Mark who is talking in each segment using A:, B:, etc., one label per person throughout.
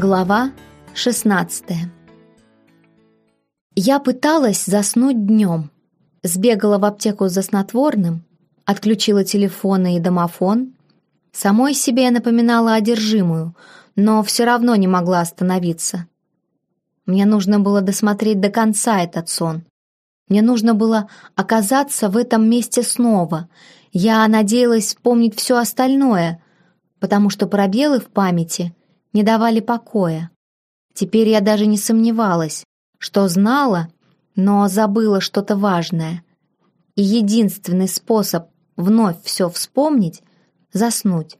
A: Глава 16 Я пыталась заснуть днем. Сбегала в аптеку за снотворным, отключила телефоны и домофон. Самой себе я напоминала одержимую, но все равно не могла остановиться. Мне нужно было досмотреть до конца этот сон. Мне нужно было оказаться в этом месте снова. Я надеялась вспомнить все остальное, потому что пробелы в памяти не давали покоя. Теперь я даже не сомневалась, что знала, но забыла что-то важное. И единственный способ вновь все вспомнить — заснуть.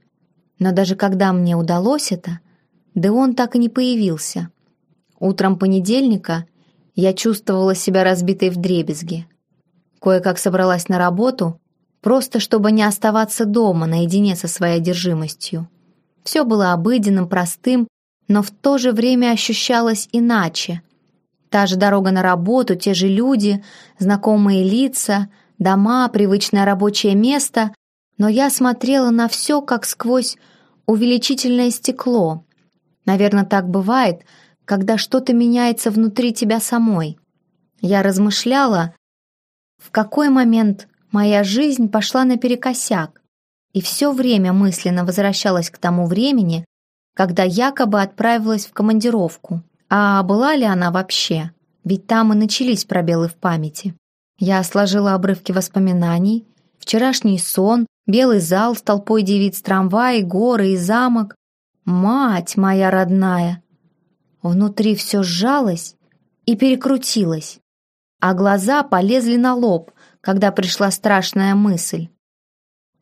A: Но даже когда мне удалось это, да он так и не появился. Утром понедельника я чувствовала себя разбитой вдребезги. Кое-как собралась на работу, просто чтобы не оставаться дома наедине со своей одержимостью. Все было обыденным, простым, но в то же время ощущалось иначе. Та же дорога на работу, те же люди, знакомые лица, дома, привычное рабочее место, но я смотрела на все как сквозь увеличительное стекло. Наверное, так бывает, когда что-то меняется внутри тебя самой. Я размышляла, в какой момент моя жизнь пошла наперекосяк, и все время мысленно возвращалась к тому времени, когда якобы отправилась в командировку. А была ли она вообще? Ведь там и начались пробелы в памяти. Я сложила обрывки воспоминаний, вчерашний сон, белый зал с толпой девиц, трамваи, горы и замок. Мать моя родная! Внутри все сжалось и перекрутилось, а глаза полезли на лоб, когда пришла страшная мысль.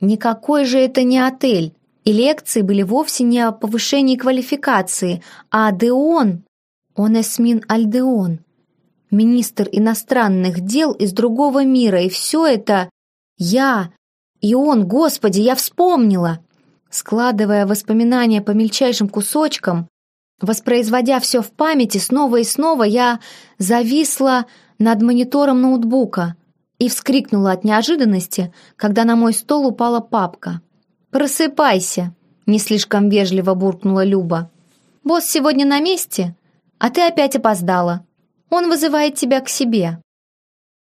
A: Никакой же это не отель, и лекции были вовсе не о повышении квалификации, а о Деон, он Эсмин Альдеон, министр иностранных дел из другого мира, и все это я, и он, господи, я вспомнила. Складывая воспоминания по мельчайшим кусочкам, Воспроизводя все в памяти, снова и снова я зависла над монитором ноутбука и вскрикнула от неожиданности, когда на мой стол упала папка. «Просыпайся!» — не слишком вежливо буркнула Люба. «Босс сегодня на месте, а ты опять опоздала. Он вызывает тебя к себе».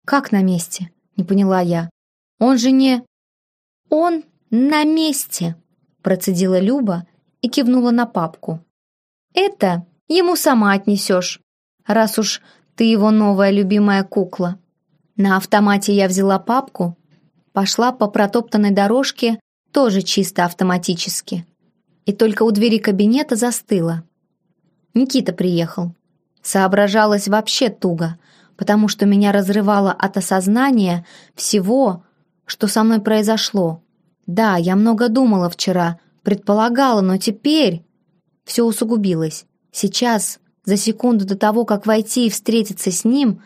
A: «Как на месте?» — не поняла я. «Он же не...» «Он на месте!» — процедила Люба и кивнула на папку. Это ему сама отнесешь, раз уж ты его новая любимая кукла. На автомате я взяла папку, пошла по протоптанной дорожке, тоже чисто автоматически. И только у двери кабинета застыла. Никита приехал. Соображалась вообще туго, потому что меня разрывало от осознания всего, что со мной произошло. Да, я много думала вчера, предполагала, но теперь все усугубилось. Сейчас, за секунду до того, как войти и встретиться с ним,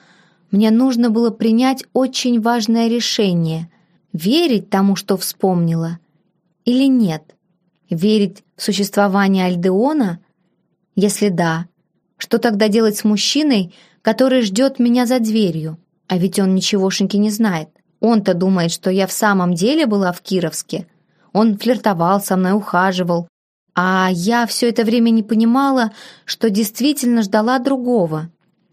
A: мне нужно было принять очень важное решение — верить тому, что вспомнила, или нет. Верить в существование Альдеона? Если да, что тогда делать с мужчиной, который ждет меня за дверью? А ведь он ничегошеньки не знает. Он-то думает, что я в самом деле была в Кировске. Он флиртовал со мной, ухаживал, а я все это время не понимала, что действительно ждала другого.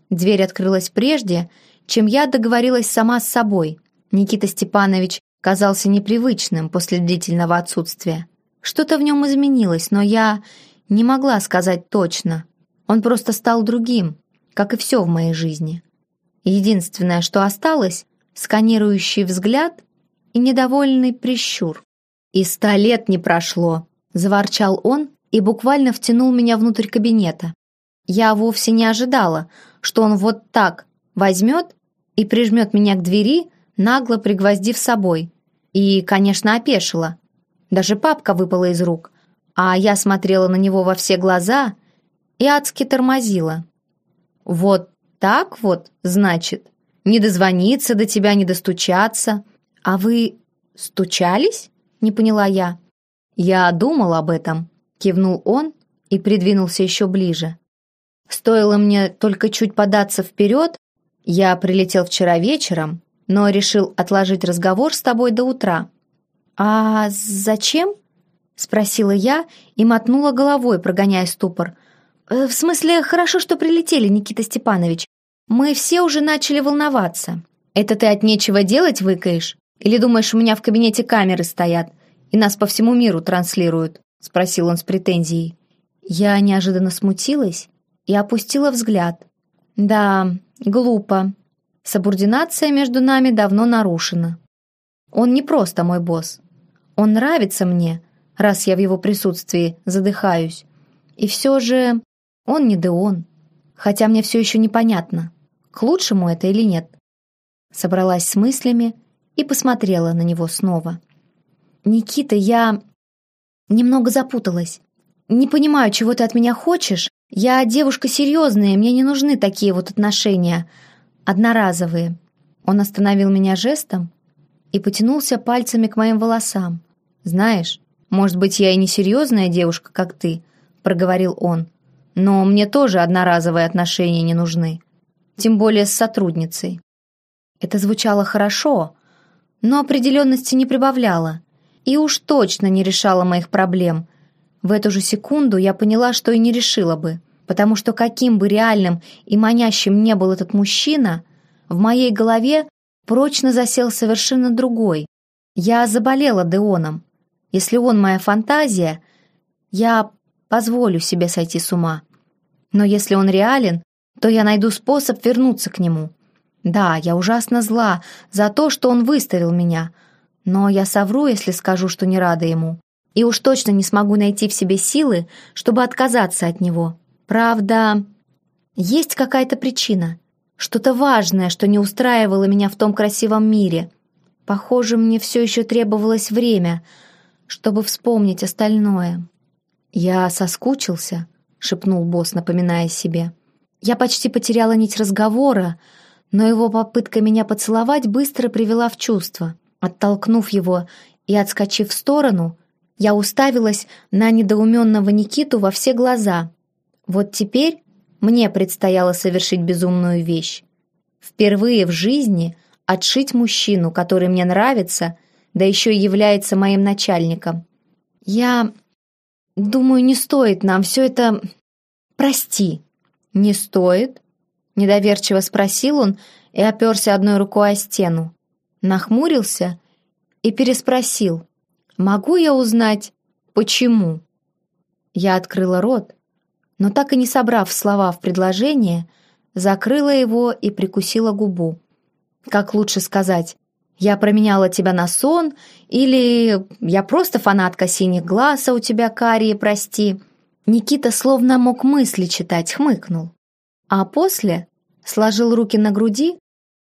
A: Дверь открылась прежде, чем я договорилась сама с собой. Никита Степанович казался непривычным после длительного отсутствия. Что-то в нем изменилось, но я не могла сказать точно. Он просто стал другим, как и все в моей жизни. Единственное, что осталось — сканирующий взгляд и недовольный прищур. И ста лет не прошло, Заворчал он и буквально втянул меня внутрь кабинета. Я вовсе не ожидала, что он вот так возьмет и прижмет меня к двери, нагло пригвоздив собой. И, конечно, опешила. Даже папка выпала из рук, а я смотрела на него во все глаза и адски тормозила. «Вот так вот, значит? Не дозвониться до тебя, не достучаться. А вы стучались?» — не поняла я. «Я думал об этом», — кивнул он и придвинулся еще ближе. «Стоило мне только чуть податься вперед, я прилетел вчера вечером, но решил отложить разговор с тобой до утра». «А зачем?» — спросила я и мотнула головой, прогоняя ступор. Э, «В смысле, хорошо, что прилетели, Никита Степанович. Мы все уже начали волноваться. Это ты от нечего делать выкаешь? Или думаешь, у меня в кабинете камеры стоят и нас по всему миру транслируют?» — спросил он с претензией. Я неожиданно смутилась и опустила взгляд. «Да, глупо. Субординация между нами давно нарушена. Он не просто мой босс. Он нравится мне, раз я в его присутствии задыхаюсь. И все же он не Деон, хотя мне все еще непонятно, к лучшему это или нет. Собралась с мыслями и посмотрела на него снова. «Никита, я немного запуталась. Не понимаю, чего ты от меня хочешь. Я девушка серьезная, мне не нужны такие вот отношения, одноразовые». Он остановил меня жестом и потянулся пальцами к моим волосам. «Знаешь, может быть, я и не серьезная девушка, как ты», — проговорил он, но мне тоже одноразовые отношения не нужны. Тем более с сотрудницей. Это звучало хорошо, но определенности не прибавляло. И уж точно не решало моих проблем. В эту же секунду я поняла, что и не решила бы. Потому что каким бы реальным и манящим не был этот мужчина, в моей голове прочно засел совершенно другой. Я заболела Деоном. Если он моя фантазия, я позволю себе сойти с ума. Но если он реален, то я найду способ вернуться к нему. Да, я ужасно зла за то, что он выставил меня, но я совру, если скажу, что не рада ему. И уж точно не смогу найти в себе силы, чтобы отказаться от него. Правда, есть какая-то причина, что-то важное, что не устраивало меня в том красивом мире. Похоже, мне все еще требовалось время, чтобы вспомнить остальное. «Я соскучился», — шепнул босс, напоминая себе. Я почти потеряла нить разговора, но его попытка меня поцеловать быстро привела в чувство. Оттолкнув его и отскочив в сторону, я уставилась на недоуменного Никиту во все глаза. Вот теперь мне предстояло совершить безумную вещь. Впервые в жизни отшить мужчину, который мне нравится, да еще и является моим начальником. Я «Думаю, не стоит нам все это... Прости». «Не стоит?» — недоверчиво спросил он и оперся одной рукой о стену. Нахмурился и переспросил. «Могу я узнать, почему?» Я открыла рот, но так и не собрав слова в предложение, закрыла его и прикусила губу. Как лучше сказать я променяла тебя на сон, или я просто фанатка синих глаз, а у тебя карие, прости». Никита словно мог мысли читать, хмыкнул. А после сложил руки на груди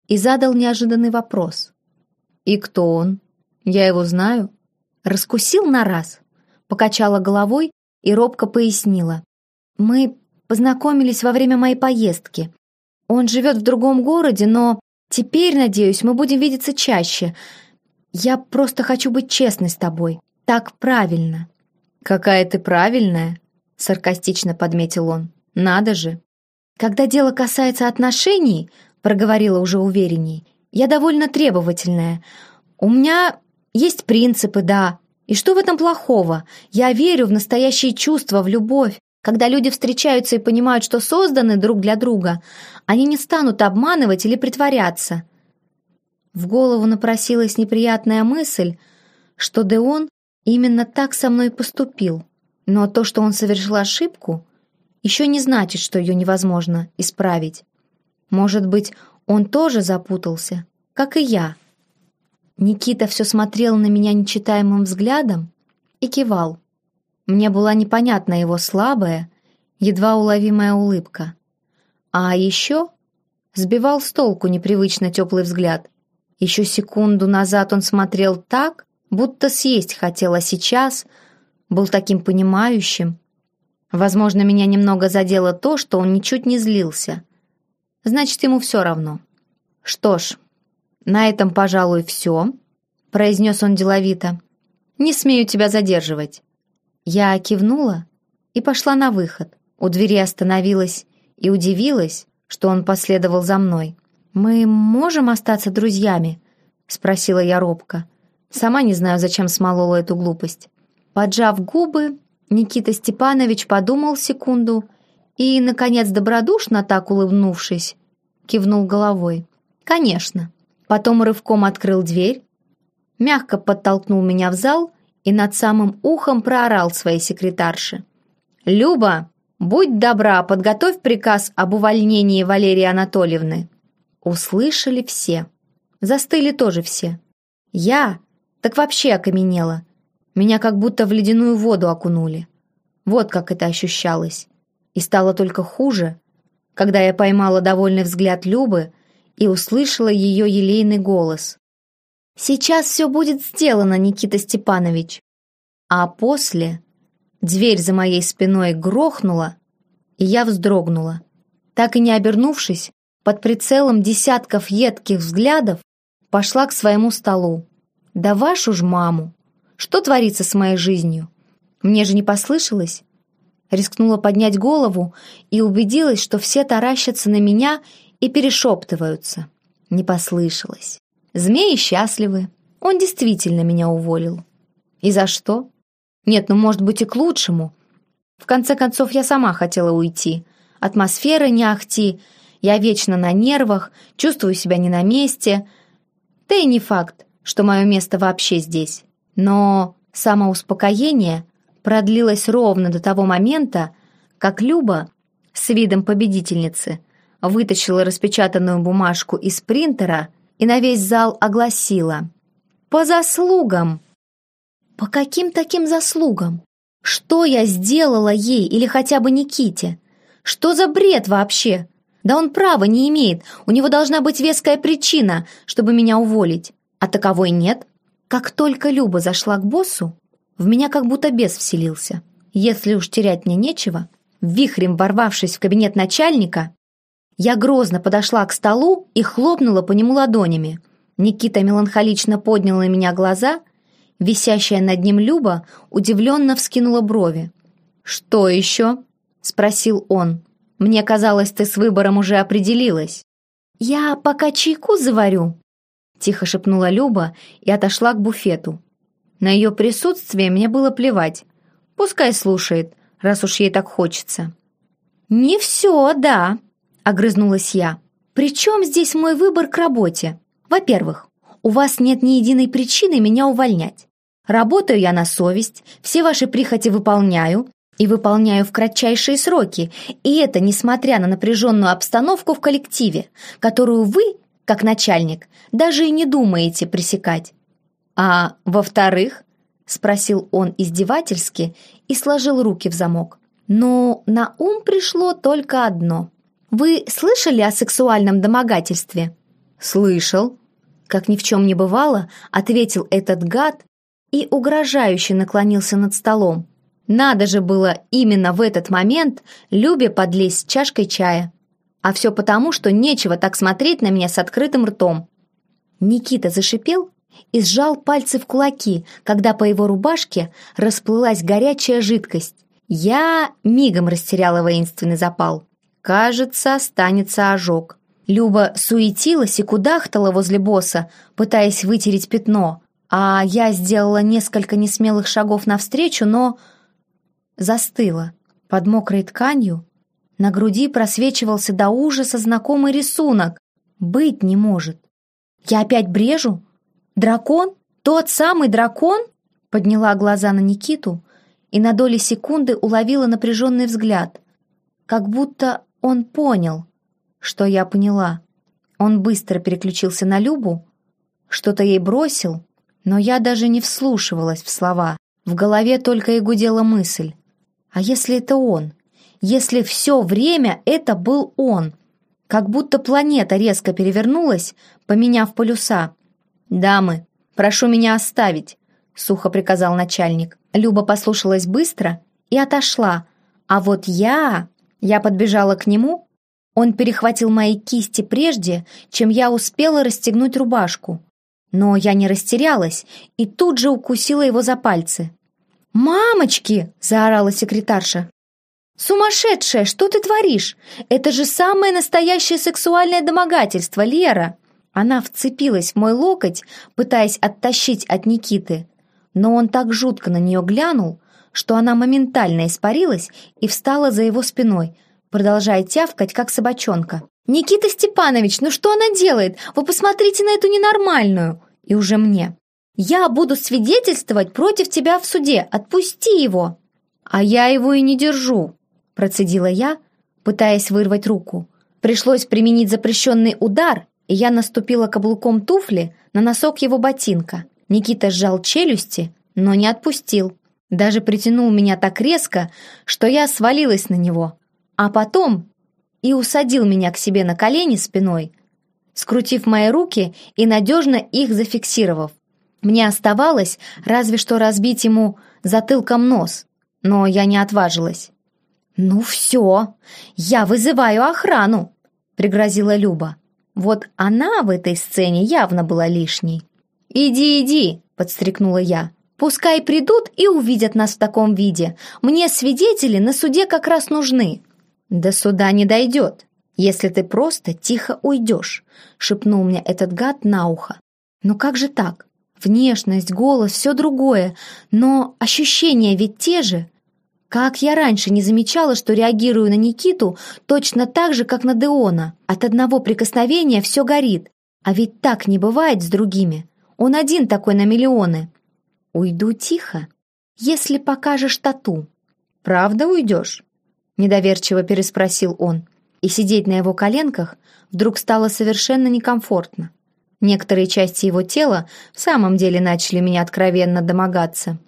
A: и задал неожиданный вопрос. «И кто он? Я его знаю?» Раскусил на раз, покачала головой и робко пояснила. «Мы познакомились во время моей поездки. Он живет в другом городе, но Теперь, надеюсь, мы будем видеться чаще. Я просто хочу быть честной с тобой. Так правильно». «Какая ты правильная», — саркастично подметил он. «Надо же». «Когда дело касается отношений», — проговорила уже уверенней, «я довольно требовательная. У меня есть принципы, да. И что в этом плохого? Я верю в настоящие чувства, в любовь. Когда люди встречаются и понимают, что созданы друг для друга, они не станут обманывать или притворяться. В голову напросилась неприятная мысль, что Деон именно так со мной поступил. Но то, что он совершил ошибку, еще не значит, что ее невозможно исправить. Может быть, он тоже запутался, как и я. Никита все смотрел на меня нечитаемым взглядом и кивал. Мне была непонятна его слабая, едва уловимая улыбка. А еще сбивал с толку непривычно теплый взгляд. Еще секунду назад он смотрел так, будто съесть хотел, а сейчас был таким понимающим. Возможно, меня немного задело то, что он ничуть не злился. Значит, ему все равно. Что ж, на этом, пожалуй, все, произнес он деловито. Не смею тебя задерживать. Я кивнула и пошла на выход. У двери остановилась и удивилась, что он последовал за мной. «Мы можем остаться друзьями?» — спросила я робко. Сама не знаю, зачем смолола эту глупость. Поджав губы, Никита Степанович подумал секунду И, наконец, добродушно так улыбнувшись, кивнул головой. «Конечно». Потом рывком открыл дверь, мягко подтолкнул меня в зал и над самым ухом проорал своей секретарше. «Люба, будь добра, подготовь приказ об увольнении Валерии Анатольевны». Услышали все. Застыли тоже все. Я так вообще окаменела. Меня как будто в ледяную воду окунули. Вот как это ощущалось. И стало только хуже, когда я поймала довольный взгляд Любы и услышала ее елейный голос. «Сейчас все будет сделано, Никита Степанович». А после дверь за моей спиной грохнула, и я вздрогнула. Так и не обернувшись, под прицелом десятков едких взглядов пошла к своему столу. «Да вашу ж маму! Что творится с моей жизнью? Мне же не послышалось?» Рискнула поднять голову и убедилась, что все таращатся на меня и перешептываются. Не послышалось. Змеи счастливы. Он действительно меня уволил. И за что? Нет, ну, может быть, и к лучшему. В конце концов, я сама хотела уйти. Атмосфера не ахти, я вечно на нервах, чувствую себя не на месте. Да и не факт, что мое место вообще здесь. Но самоуспокоение продлилось ровно до того момента, как Люба с видом победительницы вытащила распечатанную бумажку из принтера и на весь зал огласила «По заслугам!» «По каким таким заслугам? Что я сделала ей или хотя бы Никите? Что за бред вообще? Да он права не имеет, у него должна быть веская причина, чтобы меня уволить. А таковой нет. Как только Люба зашла к боссу, в меня как будто бес вселился. Если уж терять мне нечего, вихрем ворвавшись в кабинет начальника, я грозно подошла к столу и хлопнула по нему ладонями. Никита меланхолично поднял на меня глаза, висящая над ним Люба удивленно вскинула брови. «Что еще?» — спросил он. «Мне казалось, ты с выбором уже определилась». «Я пока чайку заварю», — тихо шепнула Люба и отошла к буфету. На ее присутствие мне было плевать. Пускай слушает, раз уж ей так хочется. «Не все, да», — огрызнулась я. «При чем здесь мой выбор к работе? Во-первых, у вас нет ни единой причины меня увольнять. Работаю я на совесть, все ваши прихоти выполняю, и выполняю в кратчайшие сроки, и это несмотря на напряженную обстановку в коллективе, которую вы, как начальник, даже и не думаете пресекать. «А во-вторых?» — спросил он издевательски и сложил руки в замок. Но на ум пришло только одно. «Вы слышали о сексуальном домогательстве?» «Слышал», — как ни в чем не бывало, ответил этот гад и угрожающе наклонился над столом. Надо же было именно в этот момент Любе подлезть чашкой чая. А все потому, что нечего так смотреть на меня с открытым ртом. Никита зашипел и сжал пальцы в кулаки, когда по его рубашке расплылась горячая жидкость. Я мигом растеряла воинственный запал. Кажется, останется ожог. Люба суетилась и кудахтала возле босса, пытаясь вытереть пятно, а я сделала несколько несмелых шагов навстречу, но застыла. Под мокрой тканью на груди просвечивался до ужаса знакомый рисунок. Быть не может. Я опять брежу? «Дракон? Тот самый дракон?» Подняла глаза на Никиту и на доли секунды уловила напряженный взгляд. Как будто он понял, что я поняла. Он быстро переключился на Любу, что-то ей бросил, но я даже не вслушивалась в слова. В голове только и гудела мысль. А если это он? Если все время это был он? Как будто планета резко перевернулась, поменяв полюса. «Дамы, прошу меня оставить», — сухо приказал начальник. Люба послушалась быстро и отошла, а вот я... Я подбежала к нему, он перехватил мои кисти прежде, чем я успела расстегнуть рубашку. Но я не растерялась и тут же укусила его за пальцы. «Мамочки!» — заорала секретарша. «Сумасшедшая, что ты творишь? Это же самое настоящее сексуальное домогательство, Лера!» Она вцепилась в мой локоть, пытаясь оттащить от Никиты, но он так жутко на нее глянул, что она моментально испарилась и встала за его спиной. продолжая тявкать, как собачонка. «Никита Степанович, ну что она делает? Вы посмотрите на эту ненормальную!» И уже мне. «Я буду свидетельствовать против тебя в суде. Отпусти его!» «А я его и не держу», — процедила я, пытаясь вырвать руку. Пришлось применить запрещенный удар, и я наступила каблуком туфли на носок его ботинка. Никита сжал челюсти, но не отпустил. Даже притянул меня так резко, что я свалилась на него. А потом и усадил меня к себе на колени спиной, скрутив мои руки и надежно их зафиксировав. Мне оставалось разве что разбить ему затылком нос, но я не отважилась. «Ну все, я вызываю охрану», — пригрозила Люба. Вот она в этой сцене явно была лишней. «Иди, иди», — подстрекнула я. «Пускай придут и увидят нас в таком виде. Мне свидетели на суде как раз нужны». «До суда не дойдет, если ты просто тихо уйдешь», — шепнул мне этот гад на ухо. «Ну как же так? Внешность, голос, все другое, но ощущения ведь те же. Как я раньше не замечала, что реагирую на Никиту точно так же, как на Деона. От одного прикосновения все горит. А ведь так не бывает с другими. Он один такой на миллионы. Уйду тихо, если покажешь тату. Правда уйдешь? Недоверчиво переспросил он. И сидеть на его коленках вдруг стало совершенно некомфортно. Некоторые части его тела в самом деле начали меня откровенно домогаться.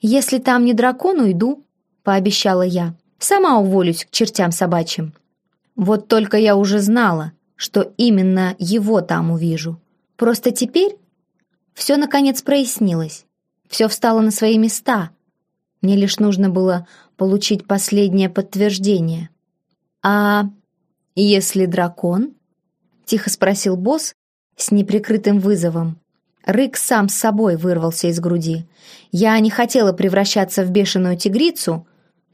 A: «Если там не дракон, уйду», — пообещала я. «Сама уволюсь к чертям собачьим». Вот только я уже знала, что именно его там увижу. Просто теперь все наконец прояснилось. Все встало на свои места. Мне лишь нужно было получить последнее подтверждение. «А если дракон?» — тихо спросил босс с неприкрытым вызовом. Рык сам с собой вырвался из груди. Я не хотела превращаться в бешеную тигрицу,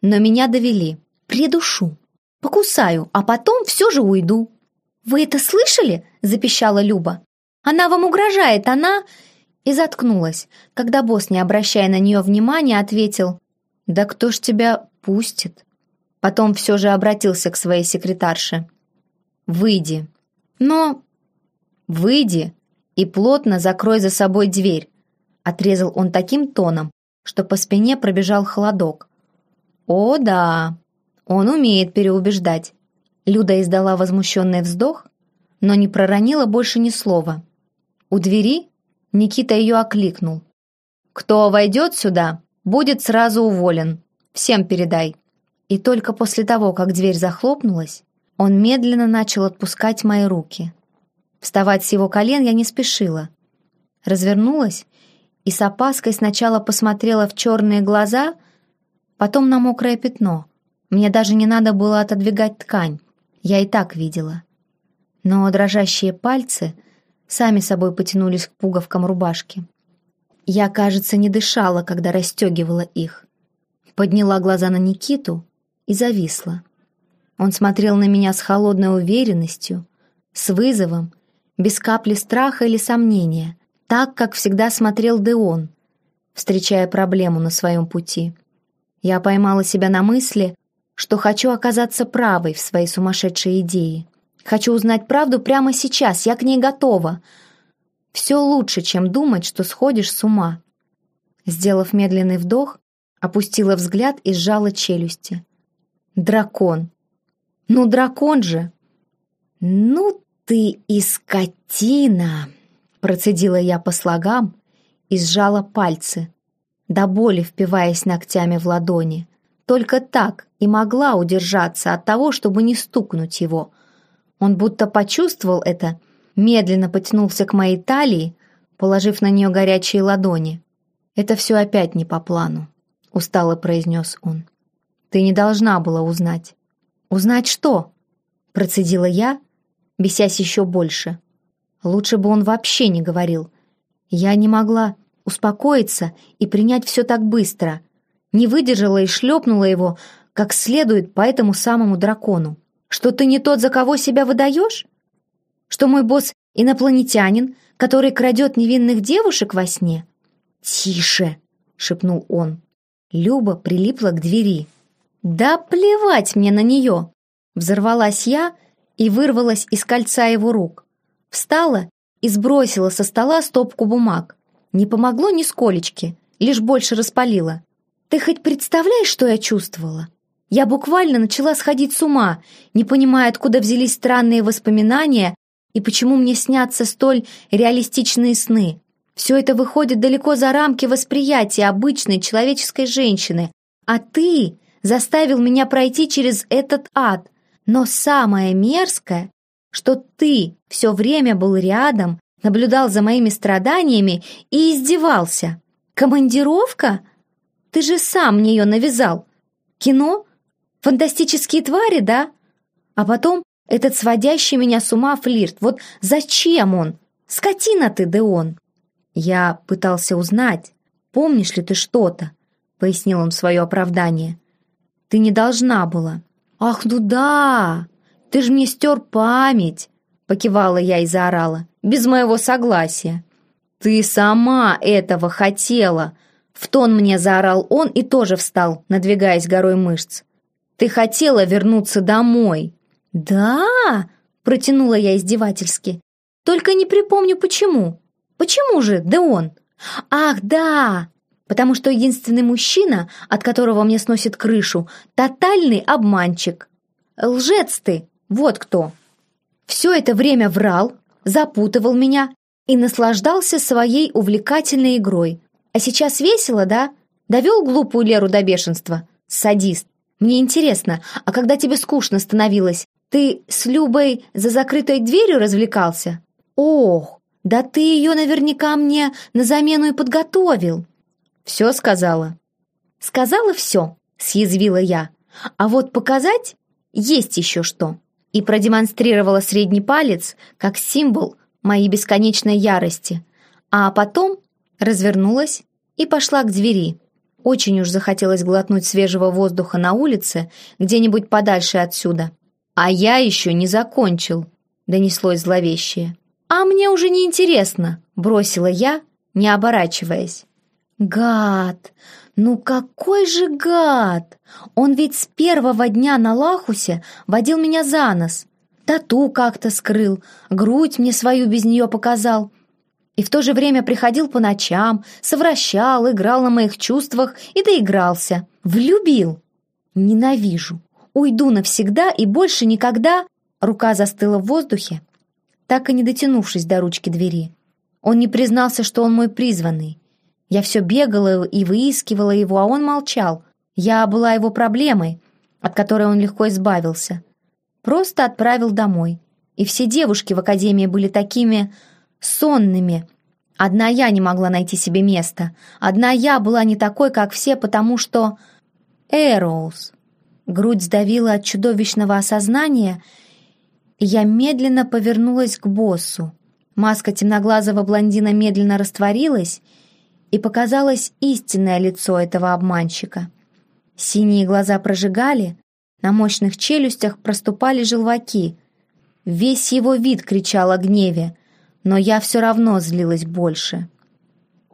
A: но меня довели. Придушу. Покусаю, а потом все же уйду. «Вы это слышали?» – запищала Люба. «Она вам угрожает, она...» И заткнулась, когда босс, не обращая на нее внимания, ответил «Да кто ж тебя пустит?» Потом все же обратился к своей секретарше. «Выйди». «Но...» «Выйди и плотно закрой за собой дверь», отрезал он таким тоном, что по спине пробежал холодок. «О, да, он умеет переубеждать». Люда издала возмущенный вздох, но не проронила больше ни слова. У двери Никита ее окликнул. «Кто войдет сюда, будет сразу уволен. Всем передай». И только после того, как дверь захлопнулась, он медленно начал отпускать мои руки. Вставать с его колен я не спешила. Развернулась и с опаской сначала посмотрела в черные глаза — потом на мокрое пятно. Мне даже не надо было отодвигать ткань, я и так видела. Но дрожащие пальцы сами собой потянулись к пуговкам рубашки. Я, кажется, не дышала, когда расстегивала их. Подняла глаза на Никиту и зависла. Он смотрел на меня с холодной уверенностью, с вызовом, без капли страха или сомнения, так, как всегда смотрел Деон, встречая проблему на своем пути. Я поймала себя на мысли, что хочу оказаться правой в своей сумасшедшей идее. Хочу узнать правду прямо сейчас, я к ней готова. Все лучше, чем думать, что сходишь с ума. Сделав медленный вдох, опустила взгляд и сжала челюсти. Дракон. Ну, дракон же. Ну ты и скотина, процедила я по слогам и сжала пальцы, до боли впиваясь ногтями в ладони. Только так и могла удержаться от того, чтобы не стукнуть его. Он будто почувствовал это, медленно потянулся к моей талии, положив на нее горячие ладони. «Это все опять не по плану», — устало произнес он. «Ты не должна была узнать». «Узнать что?» — процедила я, бесясь еще больше. Лучше бы он вообще не говорил. Я не могла успокоиться и принять все так быстро. Не выдержала и шлепнула его, как следует по этому самому дракону. Что ты не тот, за кого себя выдаешь? Что мой босс инопланетянин, который крадет невинных девушек во сне? «Тише!» — шепнул он. Люба прилипла к двери. «Да плевать мне на нее!» Взорвалась я и вырвалась из кольца его рук. Встала и сбросила со стола стопку бумаг. Не помогло ни сколечки, лишь больше распалило. Ты хоть представляешь, что я чувствовала? Я буквально начала сходить с ума, не понимая, откуда взялись странные воспоминания и почему мне снятся столь реалистичные сны. Все это выходит далеко за рамки восприятия обычной человеческой женщины, а ты заставил меня пройти через этот ад. Но самое мерзкое, что ты все время был рядом, наблюдал за моими страданиями и издевался. Командировка? Ты же сам мне ее навязал. Кино? Фантастические твари, да? А потом этот сводящий меня с ума флирт. Вот зачем он? Скотина ты, Деон. Я пытался узнать, помнишь ли ты что-то, пояснил он свое оправдание. Ты не должна была. Ах, ну да, ты ж мне стер память, покивала я и заорала, без моего согласия. Ты сама этого хотела, в тон мне заорал он и тоже встал, надвигаясь горой мышц. Ты хотела вернуться домой. Да, протянула я издевательски. Только не припомню почему. Почему же, да он? Ах, да, потому что единственный мужчина, от которого мне сносит крышу, тотальный обманщик. Лжец ты, вот кто. Все это время врал, запутывал меня и наслаждался своей увлекательной игрой. А сейчас весело, да? Довел глупую Леру до бешенства. Садист. Мне интересно, а когда тебе скучно становилось, ты с Любой за закрытой дверью развлекался? Ох, да ты ее наверняка мне на замену и подготовил. Все сказала. Сказала все, съязвила я. А вот показать есть еще что. И продемонстрировала средний палец как символ моей бесконечной ярости. А потом развернулась и пошла к двери. Очень уж захотелось глотнуть свежего воздуха на улице, где-нибудь подальше отсюда. «А я еще не закончил», — донеслось зловещее. «А мне уже не интересно», — бросила я, не оборачиваясь. «Гад! Ну какой же гад! Он ведь с первого дня на Лахусе водил меня за нос. Тату как-то скрыл, грудь мне свою без нее показал. И в то же время приходил по ночам, совращал, играл на моих чувствах и доигрался. Влюбил. Ненавижу. Уйду навсегда и больше никогда...» Рука застыла в воздухе, так и не дотянувшись до ручки двери. Он не признался, что он мой призванный. Я все бегала и выискивала его, а он молчал. Я была его проблемой, от которой он легко избавился. Просто отправил домой. И все девушки в академии были такими сонными. Одна я не могла найти себе места. Одна я была не такой, как все, потому что... Эроуз. Грудь сдавила от чудовищного осознания, и я медленно повернулась к боссу. Маска темноглазого блондина медленно растворилась, и показалось истинное лицо этого обманщика. Синие глаза прожигали, на мощных челюстях проступали желваки. Весь его вид кричал о гневе, но я все равно злилась больше.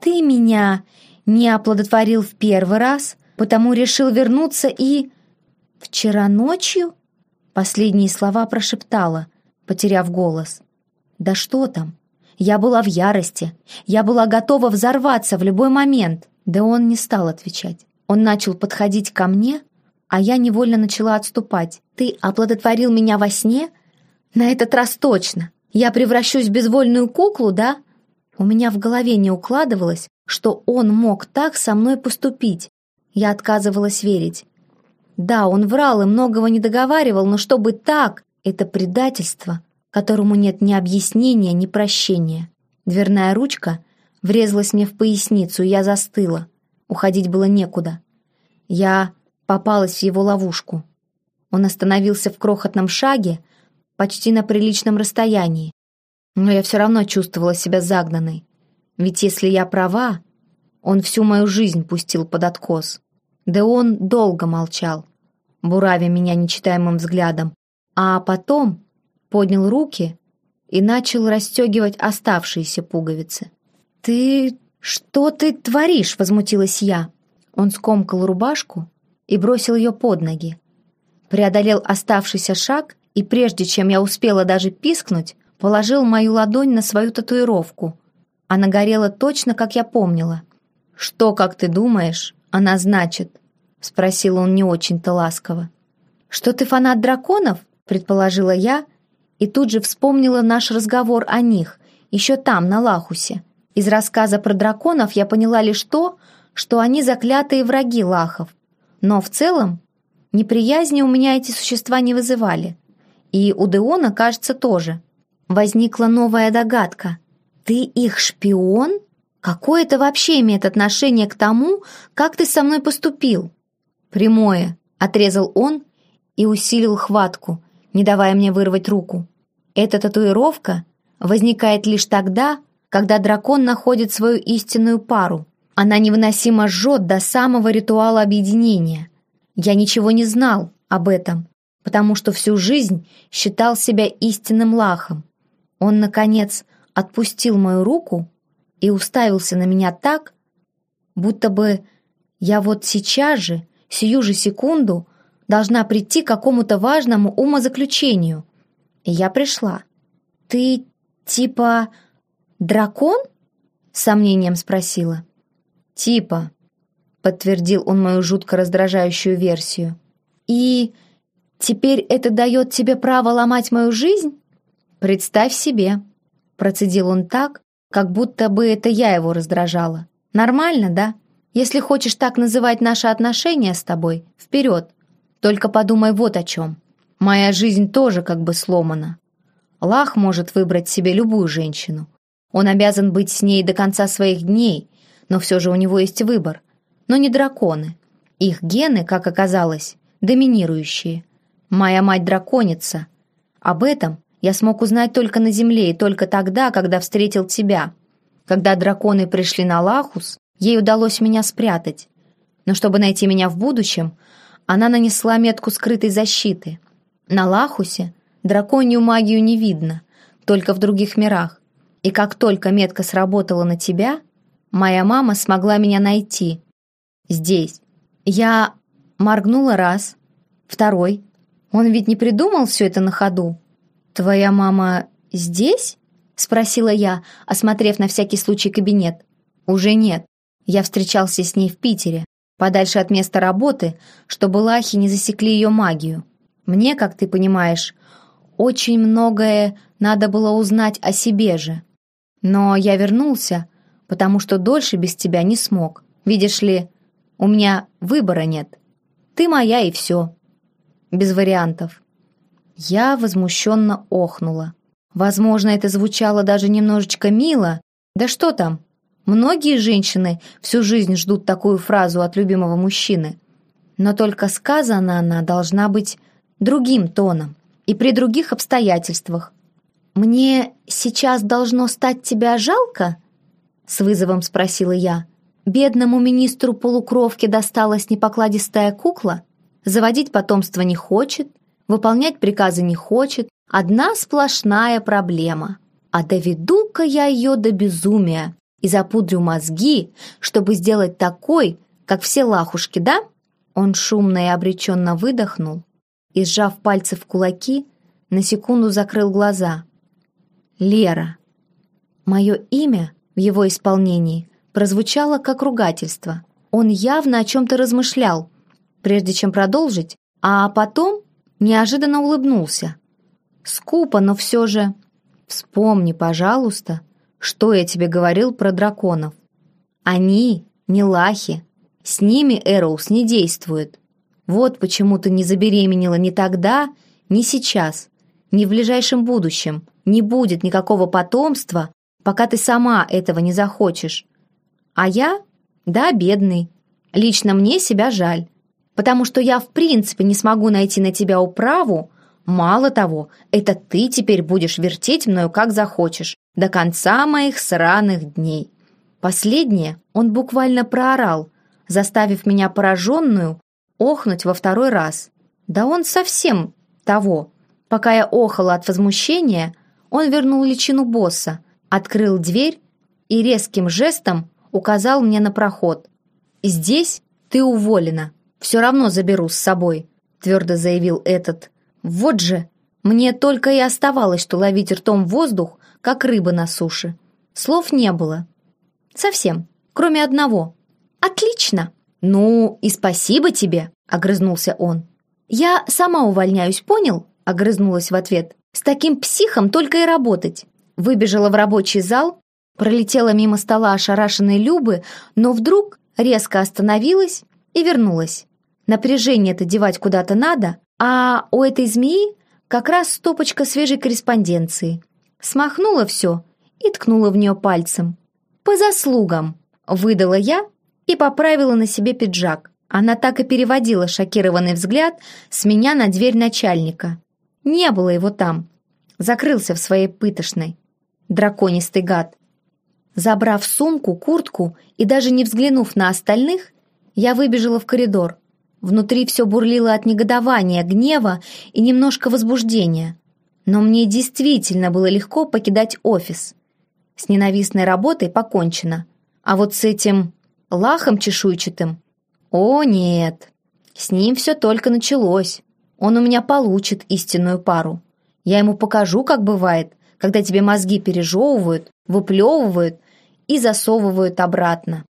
A: «Ты меня не оплодотворил в первый раз, потому решил вернуться и...» «Вчера ночью?» Последние слова прошептала, потеряв голос. «Да что там? Я была в ярости. Я была готова взорваться в любой момент». Да он не стал отвечать. Он начал подходить ко мне, а я невольно начала отступать. «Ты оплодотворил меня во сне? На этот раз точно. Я превращусь в безвольную куклу, да?» У меня в голове не укладывалось, что он мог так со мной поступить. Я отказывалась верить. Да, он врал и многого не договаривал, но чтобы так, это предательство, которому нет ни объяснения, ни прощения. Дверная ручка врезалась мне в поясницу, и я застыла. Уходить было некуда. Я попалась в его ловушку. Он остановился в крохотном шаге, почти на приличном расстоянии. Но я все равно чувствовала себя загнанной. Ведь если я права, он всю мою жизнь пустил под откос. Да он долго молчал, буравя меня нечитаемым взглядом, а потом поднял руки и начал расстегивать оставшиеся пуговицы. «Ты... что ты творишь?» — возмутилась я. Он скомкал рубашку и бросил ее под ноги. преодолел оставшийся шаг и прежде чем я успела даже пискнуть, положил мою ладонь на свою татуировку. Она горела точно, как я помнила. «Что, как ты думаешь, она значит?» — спросил он не очень-то ласково. «Что ты фанат драконов?» — предположила я, и тут же вспомнила наш разговор о них, еще там, на Лахусе. Из рассказа про драконов я поняла лишь то, что они заклятые враги лахов. Но в целом неприязни у меня эти существа не вызывали. И у Деона, кажется, тоже. Возникла новая догадка. «Ты их шпион? Какое это вообще имеет отношение к тому, как ты со мной поступил?» «Прямое», — отрезал он и усилил хватку, не давая мне вырвать руку. «Эта татуировка возникает лишь тогда, когда дракон находит свою истинную пару. Она невыносимо жжет до самого ритуала объединения. Я ничего не знал об этом, потому что всю жизнь считал себя истинным лахом. Он, наконец, отпустил мою руку и уставился на меня так, будто бы я вот сейчас же, сию же секунду, должна прийти к какому-то важному умозаключению. И я пришла. «Ты типа дракон?» — сомнением спросила. «Типа», — подтвердил он мою жутко раздражающую версию. «И теперь это дает тебе право ломать мою жизнь?» «Представь себе», — процедил он так, как будто бы это я его раздражала. «Нормально, да? Если хочешь так называть наши отношения с тобой, вперед. Только подумай вот о чем. Моя жизнь тоже как бы сломана. Лах может выбрать себе любую женщину. Он обязан быть с ней до конца своих дней, но все же у него есть выбор. Но не драконы. Их гены, как оказалось, доминирующие. Моя мать драконица. Об этом я смог узнать только на Земле и только тогда, когда встретил тебя. Когда драконы пришли на Лахус, ей удалось меня спрятать. Но чтобы найти меня в будущем, она нанесла метку скрытой защиты. На Лахусе драконью магию не видно, только в других мирах. И как только метка сработала на тебя, моя мама смогла меня найти. Здесь. Я моргнула раз, второй. Он ведь не придумал все это на ходу. «Твоя мама здесь?» — спросила я, осмотрев на всякий случай кабинет. «Уже нет. Я встречался с ней в Питере, подальше от места работы, чтобы лахи не засекли ее магию. Мне, как ты понимаешь, очень многое надо было узнать о себе же. Но я вернулся, потому что дольше без тебя не смог. Видишь ли, у меня выбора нет. Ты моя и все. Без вариантов. Я возмущенно охнула. Возможно, это звучало даже немножечко мило. Да что там? Многие женщины всю жизнь ждут такую фразу от любимого мужчины. Но только сказана она должна быть другим тоном и при других обстоятельствах. «Мне сейчас должно стать тебя жалко?» — с вызовом спросила я. «Бедному министру полукровки досталась непокладистая кукла? Заводить потомство не хочет, выполнять приказы не хочет, одна сплошная проблема. А доведу-ка я ее до безумия и запудрю мозги, чтобы сделать такой, как все лахушки, да?» Он шумно и обреченно выдохнул и, сжав пальцы в кулаки, на секунду закрыл глаза. «Лера». Мое имя в его исполнении прозвучало как ругательство. Он явно о чем-то размышлял, прежде чем продолжить, а потом неожиданно улыбнулся. Скупо, но все же... Вспомни, пожалуйста, что я тебе говорил про драконов. Они не лахи. С ними Эроус не действует. Вот почему ты не забеременела ни тогда, ни сейчас, ни в ближайшем будущем. Не будет никакого потомства, пока ты сама этого не захочешь. А я? Да, бедный. Лично мне себя жаль. Потому что я в принципе не смогу найти на тебя управу. Мало того, это ты теперь будешь вертеть мною как захочешь, до конца моих сраных дней. Последнее он буквально проорал, заставив меня пораженную охнуть во второй раз. Да он совсем того. Пока я охала от возмущения, он вернул личину босса, открыл дверь и резким жестом указал мне на проход. «Здесь ты уволена. Все равно заберу с собой. твердо заявил этот. «Вот же! Мне только и оставалось, что ловить ртом воздух, как рыба на суше. Слов не было. Совсем, кроме одного. Отлично! Ну, и спасибо тебе!» — огрызнулся он. «Я сама увольняюсь, понял?» — огрызнулась в ответ. «С таким психом только и работать». Выбежала в рабочий зал, пролетела мимо стола ошарашенной Любы, но вдруг резко остановилась и вернулась. Напряжение-то девать куда-то надо, а у этой змеи как раз стопочка свежей корреспонденции. Смахнула все и ткнула в нее пальцем. «По заслугам!» — выдала я и поправила на себе пиджак. Она так и переводила шокированный взгляд с меня на дверь начальника. Не было его там. Закрылся в своей пытошной. Драконистый гад. Забрав сумку, куртку и даже не взглянув на остальных, я выбежала в коридор. Внутри все бурлило от негодования, гнева и немножко возбуждения. Но мне действительно было легко покидать офис. С ненавистной работой покончено. А вот с этим лахом чешуйчатым... О, нет! С ним все только началось. Он у меня получит истинную пару. Я ему покажу, как бывает, когда тебе мозги пережевывают, выплевывают и засовывают обратно.